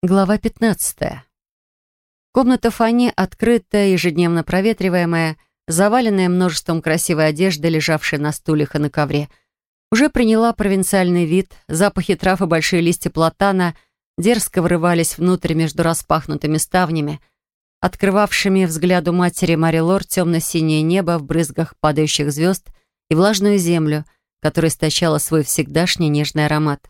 Глава 15. Комната Фани, открытая, ежедневно проветриваемая, заваленная множеством красивой одежды, лежавшей на стульях и на ковре, уже приняла провинциальный вид, запахи трав и большие листья платана дерзко врывались внутрь между распахнутыми ставнями, открывавшими взгляду матери Мари Лор темно-синее небо в брызгах падающих звезд и влажную землю, которая источала свой всегдашний нежный аромат.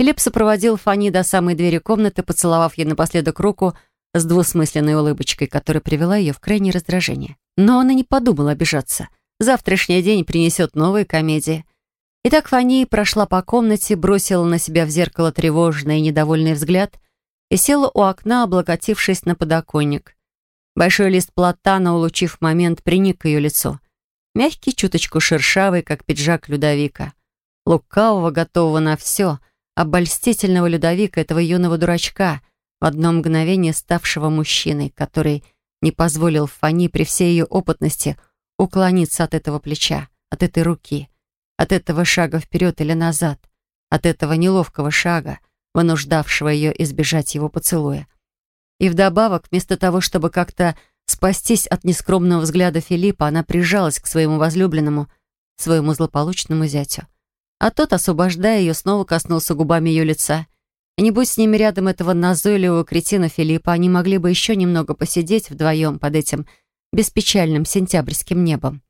Филипп сопроводил Фани до самой двери комнаты, поцеловав ей напоследок руку с двусмысленной улыбочкой, которая привела ее в крайнее раздражение. Но он и не подумал обижаться. Завтрашний день принесет новые комедии. Итак, Фани прошла по комнате, бросила на себя в зеркало тревожный и недовольный взгляд и села у окна, облокотившись на подоконник. Большой лист платана, улучив момент, приник к ее лицу. Мягкий, чуточку шершавый, как пиджак Людовика. Лукавого, готового на все — обольстительного Людовика, этого юного дурачка, в одно мгновение ставшего мужчиной, который не позволил Фани при всей ее опытности уклониться от этого плеча, от этой руки, от этого шага вперед или назад, от этого неловкого шага, вынуждавшего ее избежать его поцелуя. И вдобавок, вместо того, чтобы как-то спастись от нескромного взгляда Филиппа, она прижалась к своему возлюбленному, своему злополучному зятю. А тот, освобождая ее, снова коснулся губами ее лица. И не будь с ними рядом этого назойливого кретина Филиппа, они могли бы еще немного посидеть вдвоем под этим беспечальным сентябрьским небом.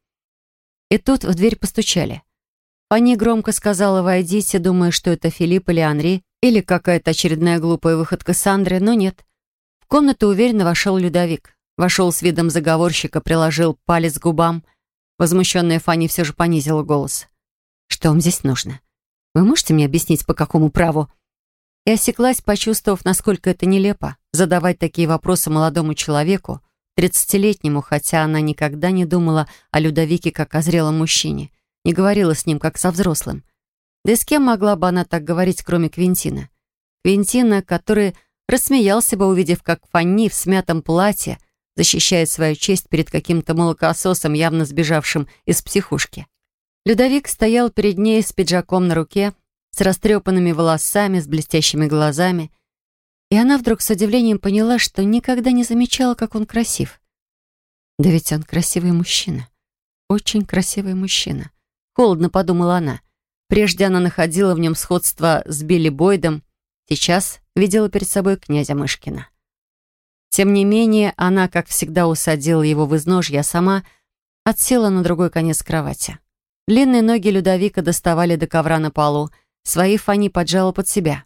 И тут в дверь постучали. Фанни громко сказала «Войдите», думая, что это Филипп или Анри, или какая-то очередная глупая выходка Сандры, но нет. В комнату уверенно вошел Людовик. Вошел с видом заговорщика, приложил палец к губам. Возмущенная Фанни все же понизила голос. Что вам здесь нужно? Вы можете мне объяснить, по какому праву?» И осеклась, почувствовав, насколько это нелепо, задавать такие вопросы молодому человеку, тридцатилетнему, хотя она никогда не думала о Людовике как о зрелом мужчине, не говорила с ним как со взрослым. Да и с кем могла бы она так говорить, кроме Квинтина? Квинтина, который рассмеялся бы, увидев, как Фанни в смятом платье защищает свою честь перед каким-то молокососом, явно сбежавшим из психушки. Людовик стоял перед ней с пиджаком на руке, с растрепанными волосами, с блестящими глазами, и она вдруг с удивлением поняла, что никогда не замечала, как он красив. Да ведь он красивый мужчина. Очень красивый мужчина. Холодно подумала она. Прежде она находила в нем сходство с Билли Бойдом, сейчас видела перед собой князя Мышкина. Тем не менее, она, как всегда, усадила его в изножье, а сама отсела на другой конец кровати. Длинные ноги Людовика доставали до ковра на полу. Свои Фани поджала под себя.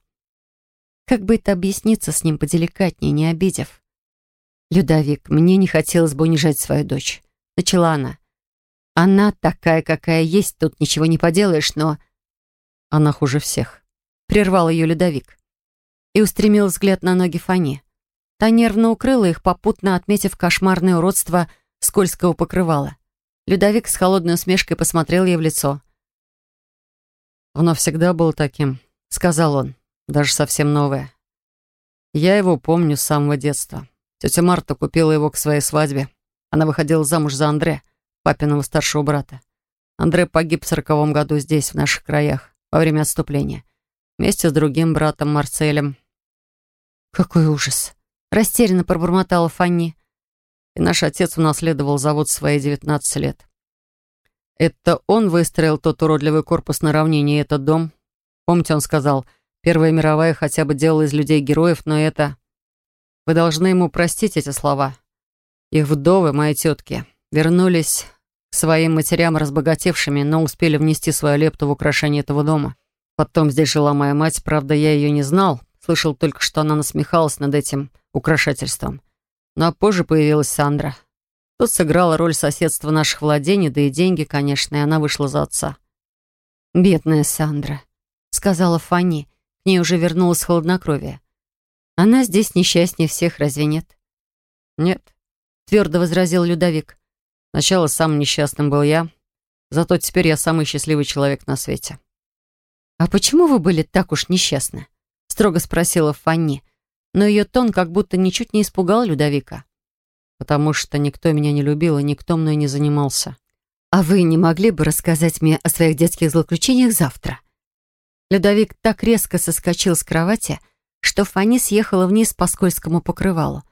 Как бы это объясниться с ним поделикатнее, не обидев? «Людовик, мне не хотелось бы унижать свою дочь», — начала она. «Она такая, какая есть, тут ничего не поделаешь, но...» «Она хуже всех», — прервал ее Людовик. И устремил взгляд на ноги Фани. Та нервно укрыла их, попутно отметив кошмарное уродство скользкого покрывала. Людовик с холодной усмешкой посмотрел ей в лицо. «Оно всегда было таким», — сказал он, — «даже совсем новое. Я его помню с самого детства. Тетя Марта купила его к своей свадьбе. Она выходила замуж за Андре, папиного старшего брата. Андре погиб в сороковом году здесь, в наших краях, во время отступления, вместе с другим братом Марселем. «Какой ужас!» — растерянно пробормотала Фанни и наш отец унаследовал завод свои 19 лет. Это он выстроил тот уродливый корпус на равнине и этот дом. Помните, он сказал, Первая мировая хотя бы делала из людей героев, но это... Вы должны ему простить эти слова. Их вдовы, мои тетки, вернулись к своим матерям разбогатевшими, но успели внести свою лепту в украшение этого дома. Потом здесь жила моя мать, правда, я ее не знал, слышал только, что она насмехалась над этим украшательством. Ну а позже появилась Сандра. Тут сыграла роль соседства наших владений, да и деньги, конечно, и она вышла за отца. «Бедная Сандра», — сказала Фанни. К ней уже вернулось холоднокровие. «Она здесь несчастнее всех, разве нет?» «Нет», — твердо возразил Людовик. «Сначала самым несчастным был я, зато теперь я самый счастливый человек на свете». «А почему вы были так уж несчастны?» — строго спросила Фанни но ее тон как будто ничуть не испугал Людовика. «Потому что никто меня не любил и никто мной не занимался». «А вы не могли бы рассказать мне о своих детских злоключениях завтра?» Людовик так резко соскочил с кровати, что Фани съехала вниз по скользкому покрывалу.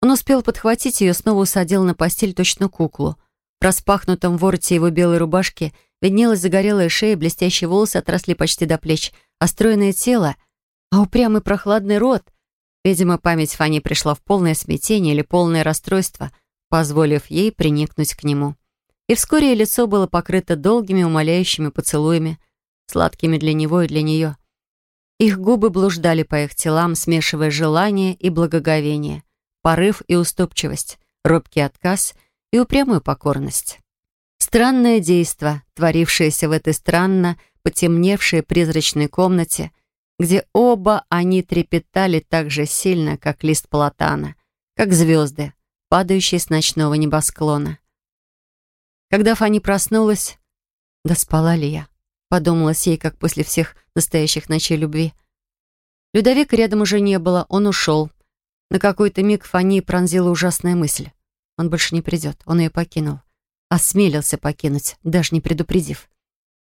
Он успел подхватить ее, снова усадил на постель точно куклу. В распахнутом вороте его белой рубашки виднелась загорелая шея, блестящие волосы отросли почти до плеч, а стройное тело, а упрямый прохладный рот. Видимо, память Фани пришла в полное смятение или полное расстройство, позволив ей приникнуть к нему. И вскоре лицо было покрыто долгими умоляющими поцелуями, сладкими для него и для нее. Их губы блуждали по их телам, смешивая желание и благоговение, порыв и уступчивость, робкий отказ и упрямую покорность. Странное действо, творившееся в этой странно потемневшей призрачной комнате, где оба они трепетали так же сильно, как лист платана, как звезды, падающие с ночного небосклона. Когда Фани проснулась, да спала ли я? Подумалось ей, как после всех настоящих ночей любви. Людовика рядом уже не было, он ушел. На какой-то миг Фани пронзила ужасная мысль. Он больше не придет, он ее покинул. Осмелился покинуть, даже не предупредив.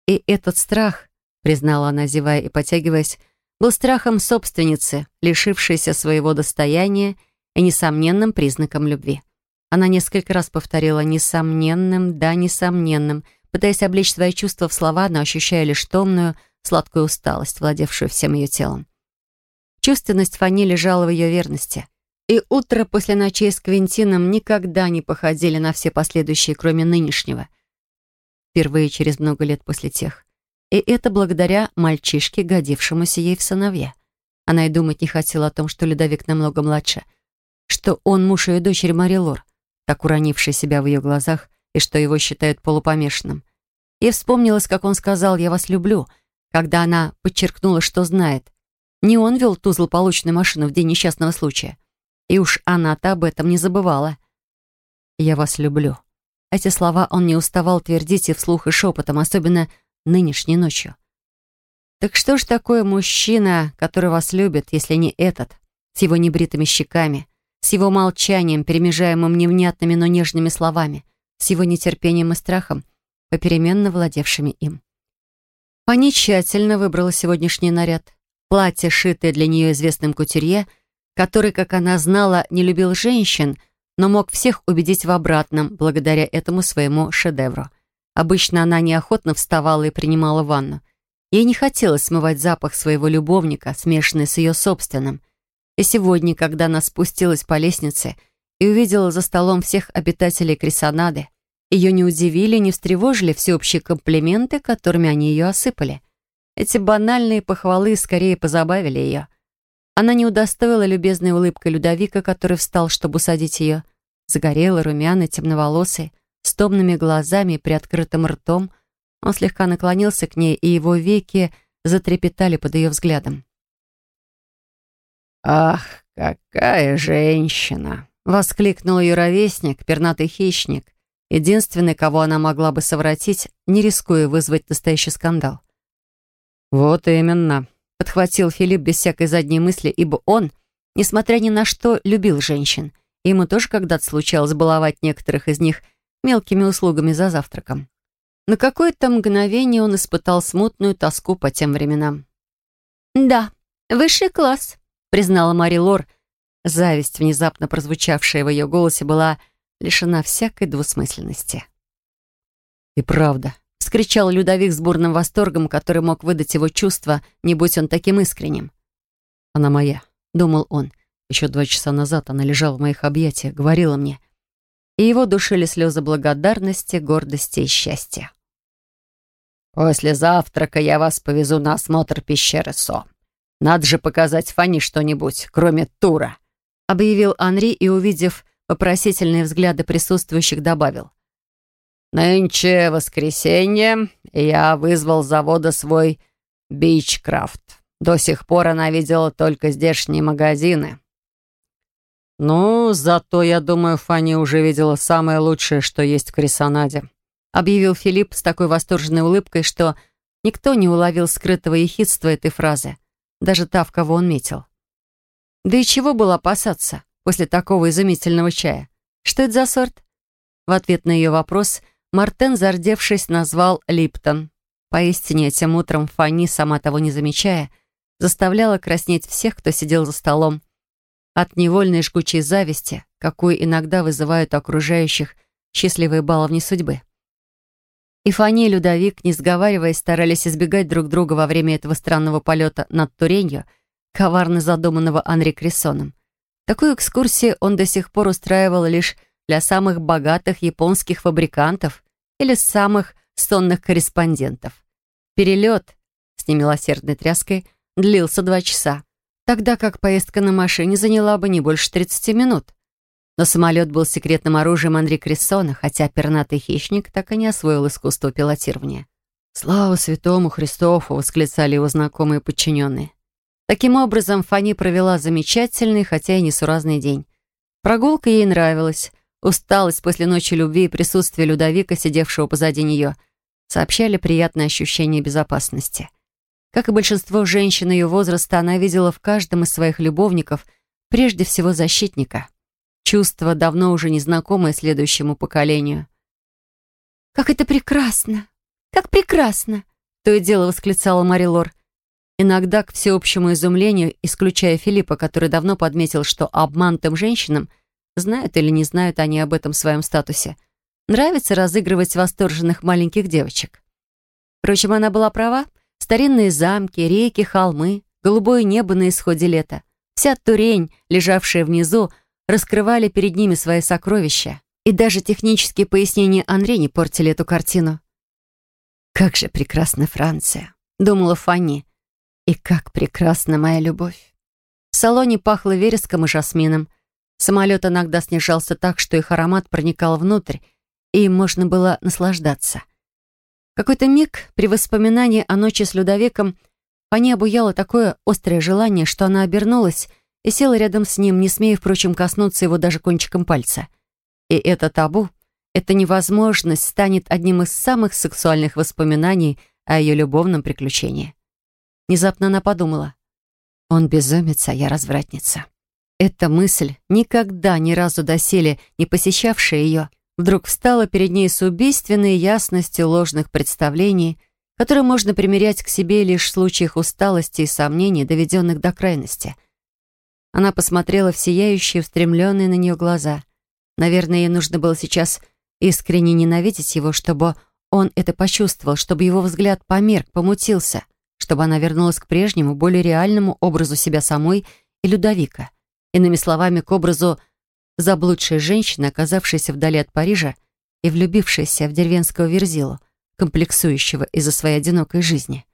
И этот страх, признала она, зевая и потягиваясь, был страхом собственницы, лишившейся своего достояния и несомненным признаком любви. Она несколько раз повторила «несомненным, да, несомненным», Пытаясь облечь свои чувства в слова, но ощущая лишь томную, сладкую усталость, владевшую всем ее телом. Чувственность Фани лежала в ее верности. И утро после ночей с Квинтином никогда не походили на все последующие, кроме нынешнего. Впервые через много лет после тех. И это благодаря мальчишке, годившемуся ей в сыновья. Она и думать не хотела о том, что Людовик намного младше, что он муж ее дочери Мари Лор, так уронивший себя в ее глазах, и что его считают полупомешанным. И вспомнилось, как он сказал «я вас люблю», когда она подчеркнула, что знает. Не он вел ту злополучную машину в день несчастного случая. И уж она-то об этом не забывала. «Я вас люблю». Эти слова он не уставал твердить и вслух, и шепотом, особенно нынешней ночью. Так что ж такое мужчина, который вас любит, если не этот, с его небритыми щеками, с его молчанием, перемежаемым невнятными, но нежными словами, с его нетерпением и страхом, попеременно владевшими им. Фани тщательно выбрала сегодняшний наряд. Платье, шитое для нее известным кутюрье, который, как она знала, не любил женщин, но мог всех убедить в обратном, благодаря этому своему шедевру. Обычно она неохотно вставала и принимала ванну. Ей не хотелось смывать запах своего любовника, смешанный с ее собственным. И сегодня, когда она спустилась по лестнице и увидела за столом всех обитателей Крисонады. Ее не удивили, не встревожили всеобщие комплименты, которыми они ее осыпали. Эти банальные похвалы скорее позабавили ее. Она не удостоила любезной улыбкой Людовика, который встал, чтобы усадить ее. Загорелый, румяный, темноволосый, с томными глазами и приоткрытым ртом. Он слегка наклонился к ней, и его веки затрепетали под ее взглядом. «Ах, какая женщина!» Воскликнул ее ровесник, пернатый хищник, единственный, кого она могла бы совратить, не рискуя вызвать настоящий скандал. «Вот именно», — подхватил Филипп без всякой задней мысли, ибо он, несмотря ни на что, любил женщин. Ему тоже когда-то случалось баловать некоторых из них мелкими услугами за завтраком. На какое-то мгновение он испытал смутную тоску по тем временам. «Да, высший класс», — признала Мари Лор, — Зависть, внезапно прозвучавшая в ее голосе, была лишена всякой двусмысленности. «И правда», — вскричал Людовик с бурным восторгом, который мог выдать его чувства, не будь он таким искренним. «Она моя», — думал он. Еще два часа назад она лежала в моих объятиях, говорила мне. И его душили слезы благодарности, гордости и счастья. «После завтрака я вас повезу на осмотр пещеры Со. Надо же показать Фани что-нибудь, кроме тура», объявил Анри и, увидев вопросительные взгляды присутствующих, добавил. «Нынче воскресенье, я вызвал завода свой бичкрафт. До сих пор она видела только здешние магазины». «Ну, зато, я думаю, Фанни уже видела самое лучшее, что есть в Крисонаде», объявил Филипп с такой восторженной улыбкой, что никто не уловил скрытого ехидства этой фразы, даже та, в кого он метил. Да и чего было опасаться после такого изумительного чая? Что это за сорт? В ответ на ее вопрос Мартен, зардевшись, назвал Липтон. Поистине, этим утром Фанни, сама того не замечая, заставляла краснеть всех, кто сидел за столом. От невольной жгучей зависти, какую иногда вызывают окружающих счастливые баловни судьбы. И Фани и Людовик, не сговариваясь, старались избегать друг друга во время этого странного полета над Туренью, коварно задуманного Анри Крессоном. Такую экскурсию он до сих пор устраивал лишь для самых богатых японских фабрикантов или самых сонных корреспондентов. Перелет с немилосердной тряской длился два часа, тогда как поездка на машине заняла бы не больше 30 минут. Но самолет был секретным оружием Андре Крессона, хотя пернатый хищник так и не освоил искусство пилотирования. «Слава святому Христофу!» — восклицали его знакомые подчиненные. Таким образом, Фани провела замечательный, хотя и несуразный день. Прогулка ей нравилась. Усталость после ночи любви и присутствие Людовика, сидевшего позади нее, сообщали приятное ощущение безопасности. Как и большинство женщин ее возраста, она видела в каждом из своих любовников прежде всего защитника. Чувство, давно уже незнакомое следующему поколению. «Как это прекрасно! Как прекрасно!» То и дело восклицала Мари Лор. Иногда, к всеобщему изумлению, исключая Филиппа, который давно подметил, что обманутым женщинам, знают или не знают они об этом своем статусе, нравится разыгрывать восторженных маленьких девочек. Впрочем, она была права. Старинные замки, реки, холмы, голубое небо на исходе лета. Вся Турень, лежавшая внизу, раскрывали перед ними свои сокровища. И даже технические пояснения Анри не портили эту картину. «Как же прекрасна Франция!» — думала Фанни. «И как прекрасна моя любовь!» В салоне пахло вереском и жасмином. Самолет иногда снижался так, что их аромат проникал внутрь, и им можно было наслаждаться. Какой-то миг при воспоминании о ночи с Людовиком Фанни обуяло такое острое желание, что она обернулась и села рядом с ним, не смея, впрочем, коснуться его даже кончиком пальца. И это табу, эта невозможность станет одним из самых сексуальных воспоминаний о ее любовном приключении. Внезапно она подумала, «Он безумец, а я развратница». Эта мысль, никогда ни разу доселе не посещавшая ее, вдруг встала перед ней с убийственной ясностью ложных представлений, которые можно примерять к себе лишь в случаях усталости и сомнений, доведенных до крайности — она посмотрела в сияющие, устремленные на нее глаза. Наверное, ей нужно было сейчас искренне ненавидеть его, чтобы он это почувствовал, чтобы его взгляд померк, помутился, чтобы она вернулась к прежнему, более реальному образу себя самой и Людовика. Иными словами, к образу заблудшей женщины, оказавшейся вдали от Парижа и влюбившейся в деревенского верзилу, комплексующего из-за своей одинокой жизни.